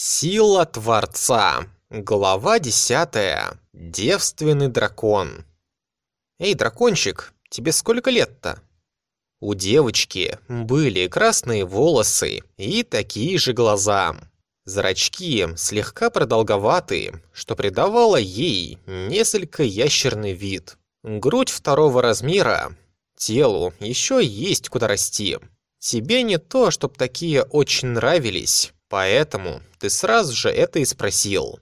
Сила Творца. Глава десятая. Девственный дракон. Эй, дракончик, тебе сколько лет-то? У девочки были красные волосы и такие же глаза. Зрачки слегка продолговатые, что придавало ей несколько ящерный вид. Грудь второго размера. Телу еще есть куда расти. Тебе не то, чтоб такие очень нравились, поэтому ты сразу же это и спросил.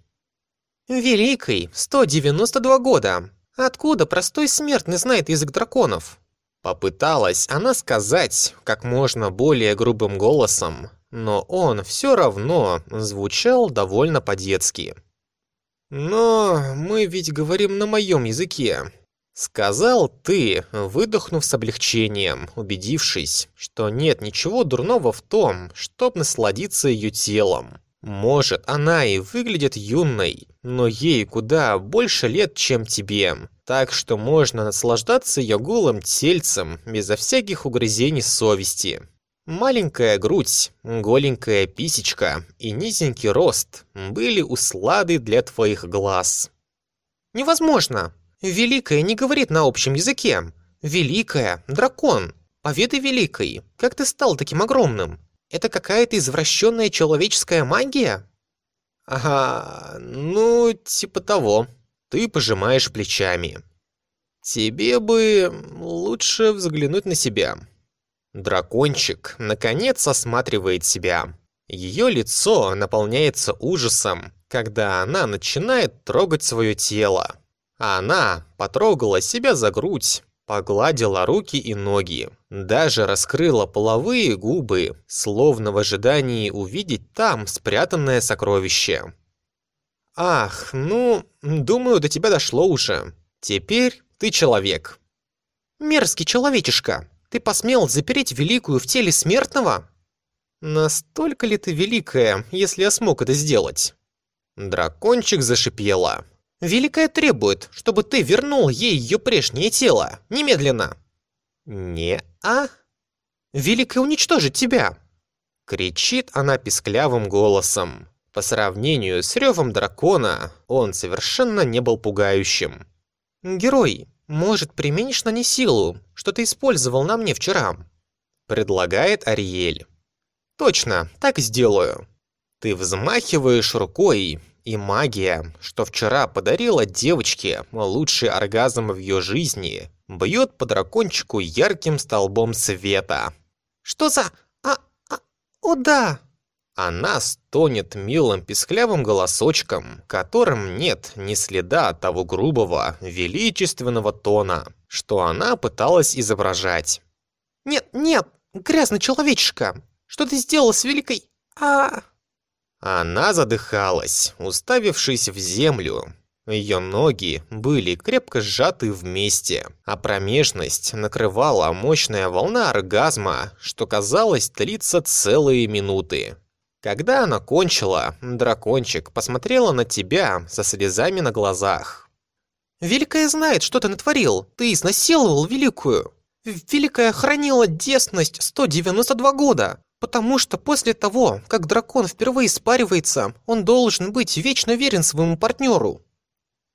«Великий, 192 года. Откуда простой смертный знает язык драконов?» Попыталась она сказать как можно более грубым голосом, но он все равно звучал довольно по-детски. «Но мы ведь говорим на моем языке», Сказал ты, выдохнув с облегчением, убедившись, что нет ничего дурного в том, чтоб насладиться ее телом. Может, она и выглядит юной, но ей куда больше лет, чем тебе, так что можно наслаждаться ее голым тельцем безо всяких угрызений совести. Маленькая грудь, голенькая писечка и низенький рост были услады для твоих глаз. «Невозможно!» Великая не говорит на общем языке. Великая, дракон. Поведай Великой, как ты стал таким огромным? Это какая-то извращенная человеческая магия? Ага, ну, типа того. Ты пожимаешь плечами. Тебе бы лучше взглянуть на себя. Дракончик, наконец, осматривает себя. Ее лицо наполняется ужасом, когда она начинает трогать свое тело. А она потрогала себя за грудь, погладила руки и ноги, даже раскрыла половые губы, словно в ожидании увидеть там спрятанное сокровище. «Ах, ну, думаю, до тебя дошло уже. Теперь ты человек». «Мерзкий человечишка, ты посмел запереть Великую в теле смертного?» «Настолько ли ты великая, если я смог это сделать?» Дракончик зашипела. Великая требует, чтобы ты вернул ей ее прежнее тело. Немедленно!» «Не-а?» «Великая уничтожит тебя!» Кричит она писклявым голосом. По сравнению с ревом дракона, он совершенно не был пугающим. «Герой, может, применишь на не силу, что ты использовал на мне вчера?» Предлагает Ариэль. «Точно, так сделаю». Ты взмахиваешь рукой, и магия, что вчера подарила девочке лучший оргазм в ее жизни, бьет по дракончику ярким столбом света. «Что за... А... а... О да!» Она стонет милым писклявым голосочком, которым нет ни следа того грубого, величественного тона, что она пыталась изображать. «Нет, нет, грязный человечишка! Что ты сделала с великой... а...» Она задыхалась, уставившись в землю. Ее ноги были крепко сжаты вместе, а промежность накрывала мощная волна оргазма, что казалось длится целые минуты. Когда она кончила, дракончик посмотрела на тебя со слезами на глазах. «Великая знает, что ты натворил. Ты изнасиловал Великую. Великая хранила десность 192 года. Потому что после того, как дракон впервые спаривается, он должен быть вечно верен своему партнеру.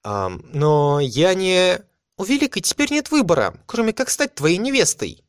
А, но я не... У Великой теперь нет выбора, кроме как стать твоей невестой.